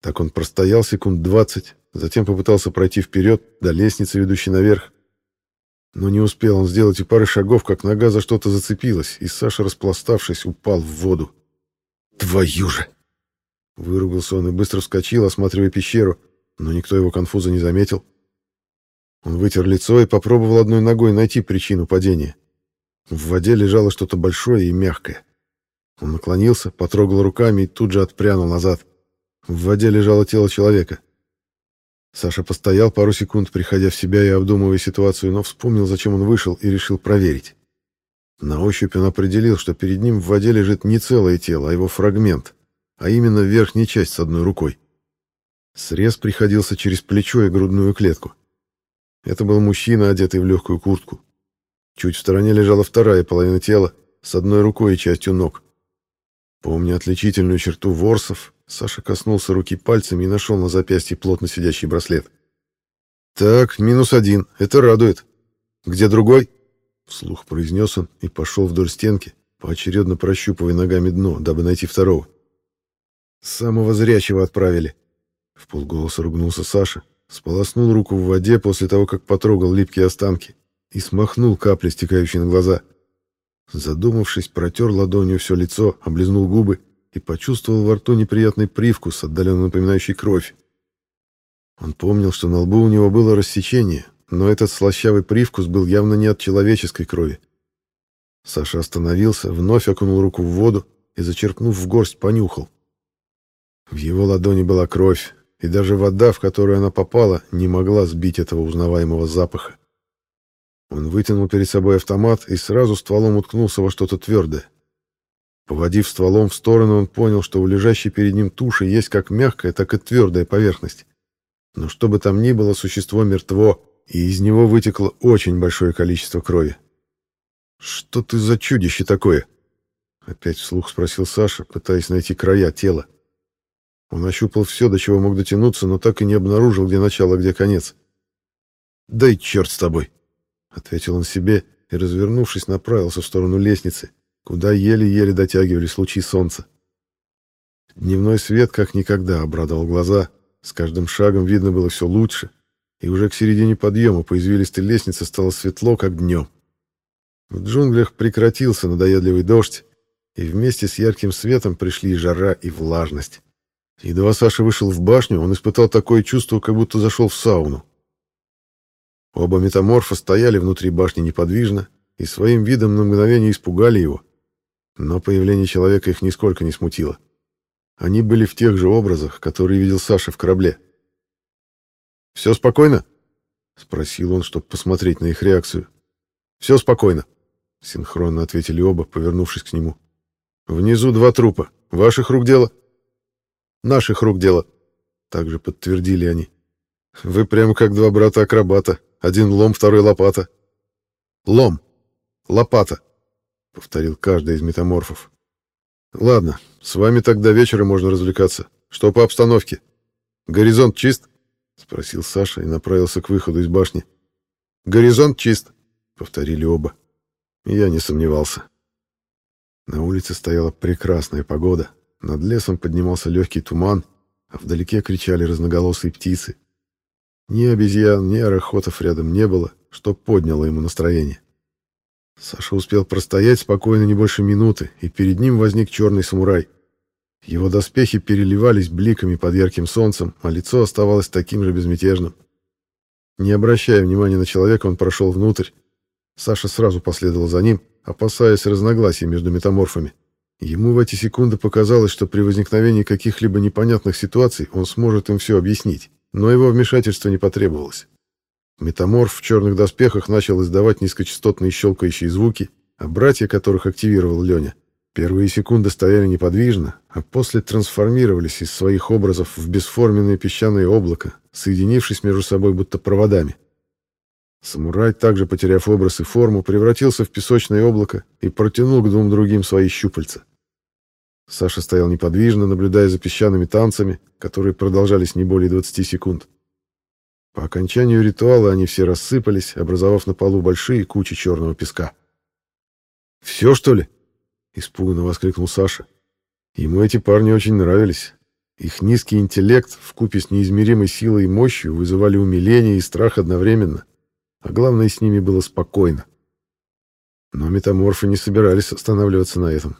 Так он простоял секунд двадцать, затем попытался пройти вперед до лестницы, ведущей наверх. Но не успел он сделать и пары шагов, как нога за что-то зацепилась, и Саша, распластавшись, упал в воду. «Твою же!» Выругался он и быстро вскочил, осматривая пещеру, но никто его конфуза не заметил. Он вытер лицо и попробовал одной ногой найти причину падения. В воде лежало что-то большое и мягкое. Он наклонился, потрогал руками и тут же отпрянул назад. В воде лежало тело человека. Саша постоял пару секунд, приходя в себя и обдумывая ситуацию, но вспомнил, зачем он вышел, и решил проверить. На ощупь он определил, что перед ним в воде лежит не целое тело, а его фрагмент, а именно верхняя часть с одной рукой. Срез приходился через плечо и грудную клетку. Это был мужчина, одетый в легкую куртку. Чуть в стороне лежала вторая половина тела, с одной рукой и частью ног. Помня отличительную черту ворсов, Саша коснулся руки пальцами и нашел на запястье плотно сидящий браслет. «Так, минус один. Это радует. Где другой?» Вслух произнес он и пошел вдоль стенки, поочередно прощупывая ногами дно, дабы найти второго. «Самого зрячего отправили», — в полголоса ругнулся Саша, сполоснул руку в воде после того, как потрогал липкие останки и смахнул капли, стекающие на глаза. Задумавшись, протер ладонью все лицо, облизнул губы и почувствовал во рту неприятный привкус, отдаленно напоминающий кровь. Он помнил, что на лбу у него было рассечение, но этот слащавый привкус был явно не от человеческой крови. Саша остановился, вновь окунул руку в воду и, зачерпнув в горсть, понюхал. В его ладони была кровь, и даже вода, в которую она попала, не могла сбить этого узнаваемого запаха. Он вытянул перед собой автомат и сразу стволом уткнулся во что-то твердое. Поводив стволом в сторону, он понял, что у лежащей перед ним туши есть как мягкая, так и твердая поверхность. Но что бы там ни было, существо мертво, и из него вытекло очень большое количество крови. «Что ты за чудище такое?» Опять вслух спросил Саша, пытаясь найти края тела. Он ощупал все, до чего мог дотянуться, но так и не обнаружил, где начало, где конец. «Дай черт с тобой!» — ответил он себе и, развернувшись, направился в сторону лестницы, куда еле-еле дотягивались лучи солнца. Дневной свет как никогда обрадовал глаза, с каждым шагом видно было все лучше, и уже к середине подъема по извилистой лестнице стало светло, как днем. В джунглях прекратился надоедливый дождь, и вместе с ярким светом пришли и жара, и влажность. Едва Саша вышел в башню, он испытал такое чувство, как будто зашел в сауну. Оба метаморфа стояли внутри башни неподвижно и своим видом на мгновение испугали его. Но появление человека их нисколько не смутило. Они были в тех же образах, которые видел Саша в корабле. «Все спокойно?» — спросил он, чтобы посмотреть на их реакцию. «Все спокойно», — синхронно ответили оба, повернувшись к нему. «Внизу два трупа. Ваших рук дело?» «Наших рук дело», — также подтвердили они. «Вы прямо как два брата-акробата. Один лом, второй лопата». «Лом. Лопата», повторил каждый из метаморфов. Ладно, с вами тогда вечером можно развлекаться. Что по обстановке? Горизонт чист? спросил Саша и направился к выходу из башни. Горизонт чист, повторили оба. Я не сомневался. На улице стояла прекрасная погода. Над лесом поднимался легкий туман, а вдалеке кричали разноголосые птицы. Ни обезьян, ни арахотов рядом не было, что подняло ему настроение. Саша успел простоять спокойно не больше минуты, и перед ним возник черный самурай. Его доспехи переливались бликами под ярким солнцем, а лицо оставалось таким же безмятежным. Не обращая внимания на человека, он прошел внутрь. Саша сразу последовал за ним, опасаясь разногласий между метаморфами. Ему в эти секунды показалось, что при возникновении каких-либо непонятных ситуаций он сможет им все объяснить, но его вмешательство не потребовалось. Метаморф в черных доспехах начал издавать низкочастотные щелкающие звуки, а братья, которых активировал Леня, первые секунды стояли неподвижно, а после трансформировались из своих образов в бесформенное песчаное облако, соединившись между собой будто проводами. Самурай, также потеряв образ и форму, превратился в песочное облако и протянул к двум другим свои щупальца. Саша стоял неподвижно, наблюдая за песчаными танцами, которые продолжались не более 20 секунд. По окончанию ритуала они все рассыпались, образовав на полу большие кучи черного песка. «Все, что ли?» — испуганно воскликнул Саша. Ему эти парни очень нравились. Их низкий интеллект вкупе с неизмеримой силой и мощью вызывали умиление и страх одновременно. А главное, с ними было спокойно. Но метаморфы не собирались останавливаться на этом.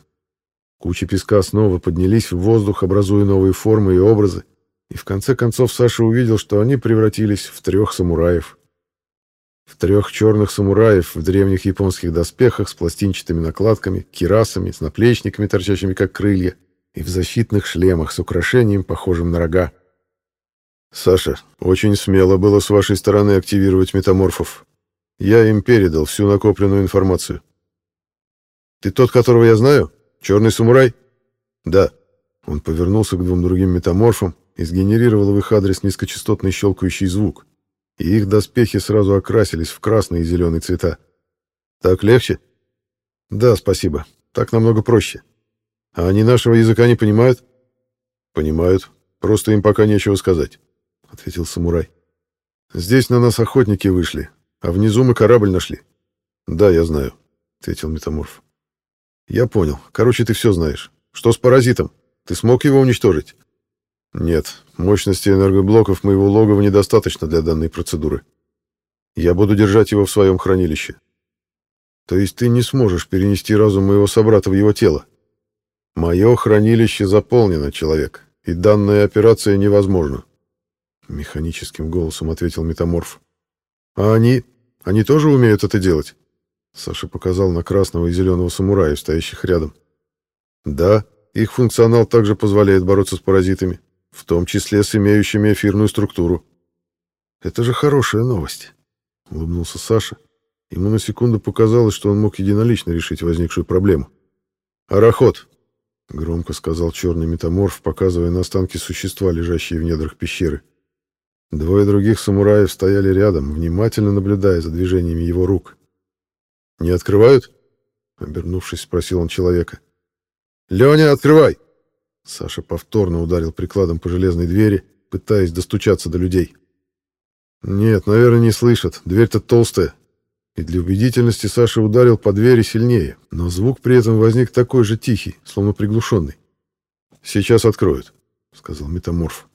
Кучи песка снова поднялись в воздух, образуя новые формы и образы, и в конце концов Саша увидел, что они превратились в трех самураев. В трех черных самураев в древних японских доспехах с пластинчатыми накладками, кирасами, с наплечниками, торчащими как крылья, и в защитных шлемах с украшением, похожим на рога. «Саша, очень смело было с вашей стороны активировать метаморфов. Я им передал всю накопленную информацию. Ты тот, которого я знаю? Черный самурай?» «Да». Он повернулся к двум другим метаморфам и сгенерировал в их адрес низкочастотный щелкающий звук и их доспехи сразу окрасились в красный и зеленый цвета. «Так легче?» «Да, спасибо. Так намного проще. А они нашего языка не понимают?» «Понимают. Просто им пока нечего сказать», — ответил самурай. «Здесь на нас охотники вышли, а внизу мы корабль нашли». «Да, я знаю», — ответил метаморф. «Я понял. Короче, ты все знаешь. Что с паразитом? Ты смог его уничтожить?» Нет, мощности энергоблоков моего логова недостаточно для данной процедуры. Я буду держать его в своем хранилище. То есть ты не сможешь перенести разум моего собрата в его тело. Мое хранилище заполнено, человек, и данная операция невозможна. Механическим голосом ответил метаморф. А они? Они тоже умеют это делать? Саша показал на красного и зеленого самурая, стоящих рядом. Да, их функционал также позволяет бороться с паразитами в том числе с имеющими эфирную структуру. Это же хорошая новость, улыбнулся Саша. Ему на секунду показалось, что он мог единолично решить возникшую проблему. «Арахот!» — громко сказал черный метаморф, показывая на останки существа, лежащие в недрах пещеры. Двое других самураев стояли рядом, внимательно наблюдая за движениями его рук. «Не открывают?» — обернувшись, спросил он человека. «Леня, открывай!» Саша повторно ударил прикладом по железной двери, пытаясь достучаться до людей. «Нет, наверное, не слышат. Дверь-то толстая». И для убедительности Саша ударил по двери сильнее, но звук при этом возник такой же тихий, словно приглушенный. «Сейчас откроют», — сказал метаморф.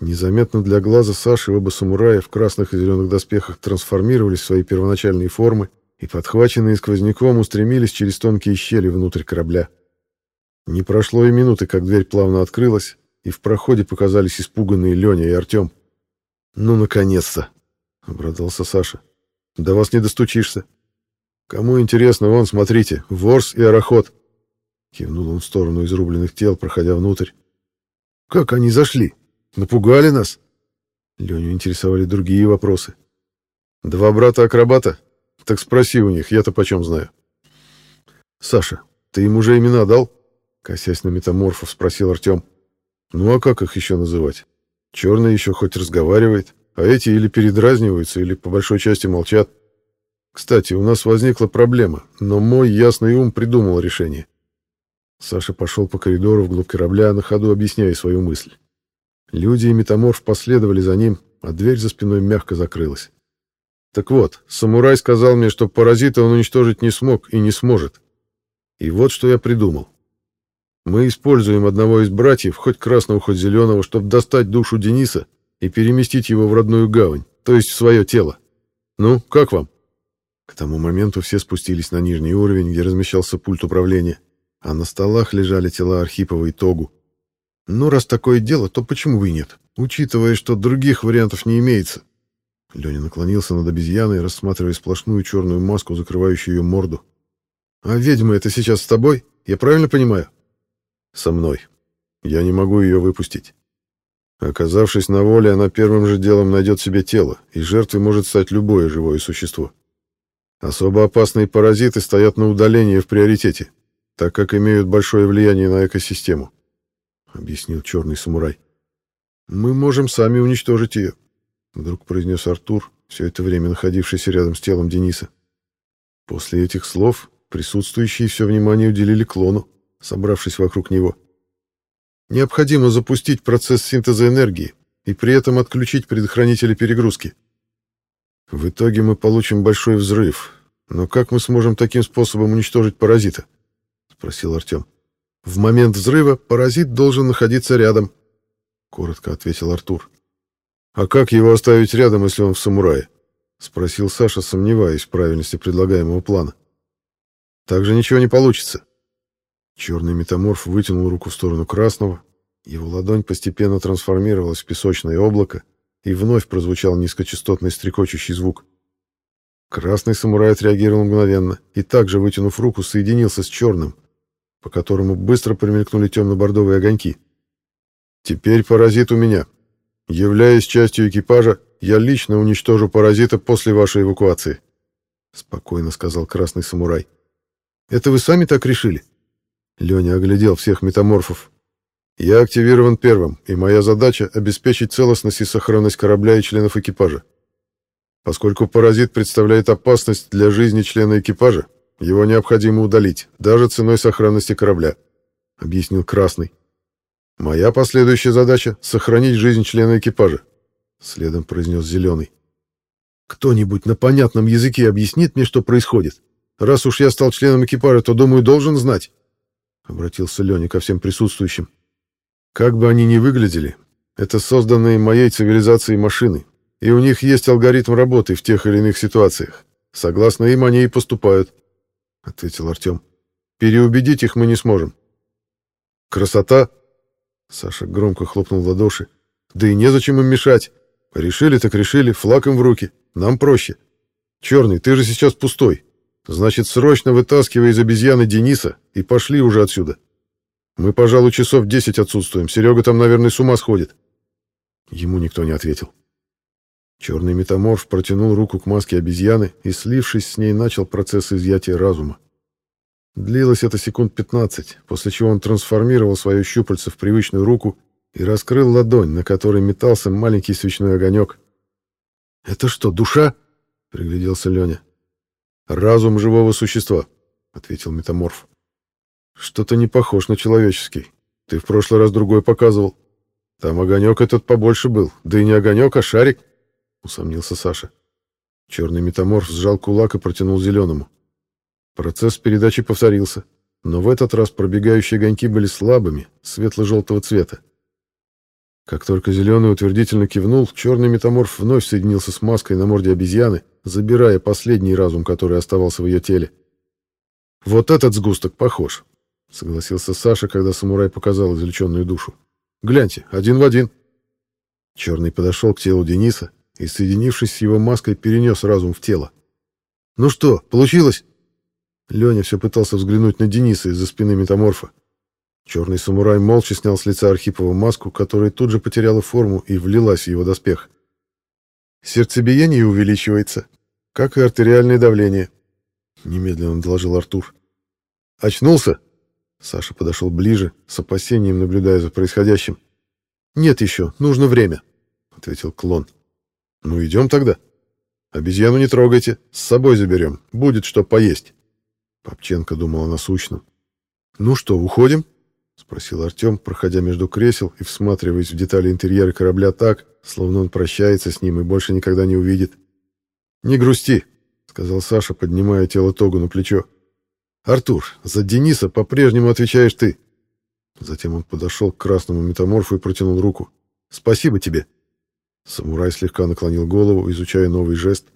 Незаметно для глаза Саши оба самурая в красных и зеленых доспехах трансформировались в свои первоначальные формы и, подхваченные сквозняком, устремились через тонкие щели внутрь корабля. Не прошло и минуты, как дверь плавно открылась, и в проходе показались испуганные Леня и Артем. «Ну, наконец-то!» — обрадовался Саша. «До вас не достучишься. Кому интересно, вон, смотрите, ворс и арахот!» Кивнул он в сторону изрубленных тел, проходя внутрь. «Как они зашли? Напугали нас?» Леню интересовали другие вопросы. «Два брата-акробата? Так спроси у них, я-то почем знаю». «Саша, ты им уже имена дал?» Косясь на метаморфов, спросил Артем. «Ну а как их еще называть? Черный еще хоть разговаривает, а эти или передразниваются, или по большой части молчат. Кстати, у нас возникла проблема, но мой ясный ум придумал решение». Саша пошел по коридору вглубь корабля, на ходу объясняя свою мысль. Люди и метаморф последовали за ним, а дверь за спиной мягко закрылась. Так вот, самурай сказал мне, что паразита он уничтожить не смог и не сможет. И вот что я придумал. Мы используем одного из братьев, хоть красного, хоть зеленого, чтобы достать душу Дениса и переместить его в родную гавань, то есть в свое тело. Ну, как вам? К тому моменту все спустились на нижний уровень, где размещался пульт управления, а на столах лежали тела Архипова и Тогу. Ну, раз такое дело, то почему бы и нет, учитывая, что других вариантов не имеется. Леня наклонился над обезьяной, рассматривая сплошную черную маску, закрывающую ее морду. «А ведьма это сейчас с тобой? Я правильно понимаю?» со мной. Я не могу ее выпустить. Оказавшись на воле, она первым же делом найдет себе тело, и жертвой может стать любое живое существо. Особо опасные паразиты стоят на удалении в приоритете, так как имеют большое влияние на экосистему, — объяснил черный самурай. «Мы можем сами уничтожить ее», — вдруг произнес Артур, все это время находившийся рядом с телом Дениса. После этих слов присутствующие все внимание уделили клону собравшись вокруг него. Необходимо запустить процесс синтеза энергии и при этом отключить предохранители перегрузки. В итоге мы получим большой взрыв. Но как мы сможем таким способом уничтожить паразита? спросил Артем. В момент взрыва паразит должен находиться рядом, коротко ответил Артур. А как его оставить рядом, если он в самурае? спросил Саша, сомневаясь в правильности предлагаемого плана. Так же ничего не получится. Черный метаморф вытянул руку в сторону красного, его ладонь постепенно трансформировалась в песочное облако, и вновь прозвучал низкочастотный стрекочущий звук. Красный самурай отреагировал мгновенно и также, вытянув руку, соединился с черным, по которому быстро промелькнули темно-бордовые огоньки. «Теперь паразит у меня. Являясь частью экипажа, я лично уничтожу паразита после вашей эвакуации», — спокойно сказал красный самурай. «Это вы сами так решили?» Леня оглядел всех метаморфов. «Я активирован первым, и моя задача — обеспечить целостность и сохранность корабля и членов экипажа. Поскольку паразит представляет опасность для жизни члена экипажа, его необходимо удалить, даже ценой сохранности корабля», — объяснил Красный. «Моя последующая задача — сохранить жизнь члена экипажа», — следом произнес Зеленый. «Кто-нибудь на понятном языке объяснит мне, что происходит? Раз уж я стал членом экипажа, то, думаю, должен знать», — обратился Леня ко всем присутствующим. «Как бы они ни выглядели, это созданные моей цивилизацией машины, и у них есть алгоритм работы в тех или иных ситуациях. Согласно им они и поступают. — ответил Артем. «Переубедить их мы не сможем». «Красота!» Саша громко хлопнул в ладоши. «Да и незачем им мешать. Решили так решили, флаг им в руки. Нам проще. Черный, ты же сейчас пустой. Значит, срочно вытаскивай из обезьяны Дениса и пошли уже отсюда. Мы, пожалуй, часов десять отсутствуем. Серега там, наверное, с ума сходит». Ему никто не ответил. Черный метаморф протянул руку к маске обезьяны и, слившись с ней, начал процесс изъятия разума. Длилось это секунд 15, после чего он трансформировал свое щупальце в привычную руку и раскрыл ладонь, на которой метался маленький свечной огонек. «Это что, душа?» — пригляделся Леня. «Разум живого существа», — ответил метаморф. «Что-то не похож на человеческий. Ты в прошлый раз другой показывал. Там огонек этот побольше был. Да и не огонек, а шарик». — усомнился Саша. Черный метаморф сжал кулак и протянул зеленому. Процесс передачи повторился, но в этот раз пробегающие огоньки были слабыми, светло-желтого цвета. Как только зеленый утвердительно кивнул, черный метаморф вновь соединился с маской на морде обезьяны, забирая последний разум, который оставался в ее теле. «Вот этот сгусток похож», — согласился Саша, когда самурай показал извлеченную душу. «Гляньте, один в один». Черный подошел к телу Дениса, и, соединившись с его маской, перенес разум в тело. «Ну что, получилось?» Леня все пытался взглянуть на Дениса из-за спины метаморфа. Черный самурай молча снял с лица Архипова маску, которая тут же потеряла форму и влилась в его доспех. «Сердцебиение увеличивается, как и артериальное давление», — немедленно доложил Артур. «Очнулся?» Саша подошел ближе, с опасением наблюдая за происходящим. «Нет еще, нужно время», — ответил клон. «Ну, идем тогда. Обезьяну не трогайте, с собой заберем, будет что поесть». Попченко думал о насущном. «Ну что, уходим?» — спросил Артем, проходя между кресел и всматриваясь в детали интерьера корабля так, словно он прощается с ним и больше никогда не увидит. «Не грусти», — сказал Саша, поднимая тело Тогу на плечо. «Артур, за Дениса по-прежнему отвечаешь ты». Затем он подошел к красному метаморфу и протянул руку. «Спасибо тебе». Самурай слегка наклонил голову, изучая новый жест,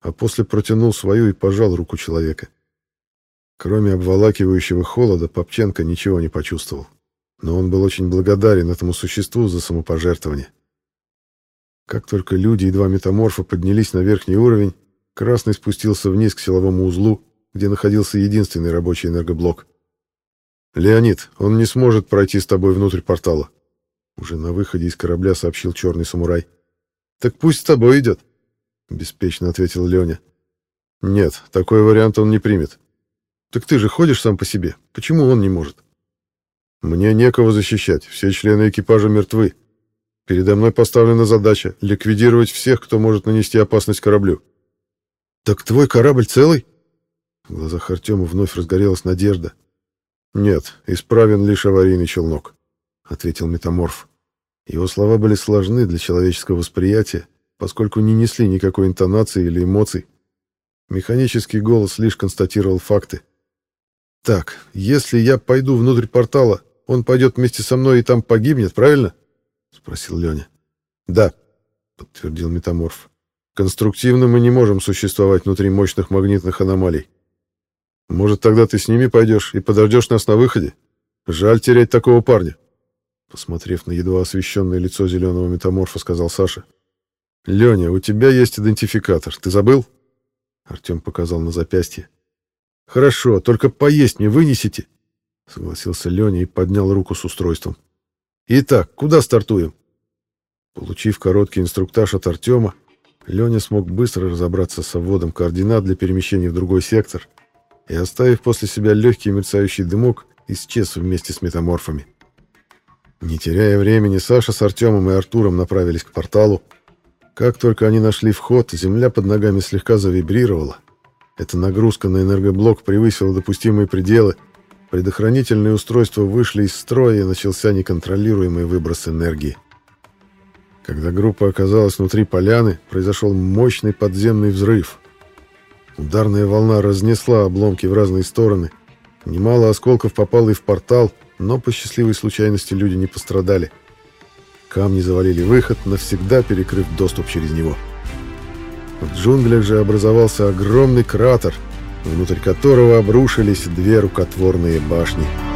а после протянул свою и пожал руку человека. Кроме обволакивающего холода, Попченко ничего не почувствовал. Но он был очень благодарен этому существу за самопожертвование. Как только люди и два метаморфа поднялись на верхний уровень, Красный спустился вниз к силовому узлу, где находился единственный рабочий энергоблок. «Леонид, он не сможет пройти с тобой внутрь портала», — уже на выходе из корабля сообщил черный самурай. «Так пусть с тобой идет», — беспечно ответил Леня. «Нет, такой вариант он не примет». «Так ты же ходишь сам по себе. Почему он не может?» «Мне некого защищать. Все члены экипажа мертвы. Передо мной поставлена задача — ликвидировать всех, кто может нанести опасность кораблю». «Так твой корабль целый?» В глазах Артема вновь разгорелась надежда. «Нет, исправен лишь аварийный челнок», — ответил метаморф. Его слова были сложны для человеческого восприятия, поскольку не несли никакой интонации или эмоций. Механический голос лишь констатировал факты. «Так, если я пойду внутрь портала, он пойдет вместе со мной и там погибнет, правильно?» — спросил Леня. «Да», — подтвердил метаморф. Конструктивно мы не можем существовать внутри мощных магнитных аномалий. Может, тогда ты с ними пойдешь и подождешь нас на выходе? Жаль терять такого парня. Посмотрев на едва освещенное лицо зеленого метаморфа, сказал Саша. «Леня, у тебя есть идентификатор. Ты забыл?» Артем показал на запястье. «Хорошо, только поесть мне вынесите», — согласился Леня и поднял руку с устройством. «Итак, куда стартуем?» Получив короткий инструктаж от Артема, Леня смог быстро разобраться с вводом координат для перемещения в другой сектор и, оставив после себя легкий мерцающий дымок, исчез вместе с метаморфами. Не теряя времени, Саша с Артемом и Артуром направились к порталу. Как только они нашли вход, земля под ногами слегка завибрировала. Эта нагрузка на энергоблок превысила допустимые пределы. Предохранительные устройства вышли из строя и начался неконтролируемый выброс энергии. Когда группа оказалась внутри поляны, произошел мощный подземный взрыв. Ударная волна разнесла обломки в разные стороны. Немало осколков попало и в портал, но по счастливой случайности люди не пострадали. Камни завалили выход, навсегда перекрыв доступ через него. В джунглях же образовался огромный кратер, внутрь которого обрушились две рукотворные башни —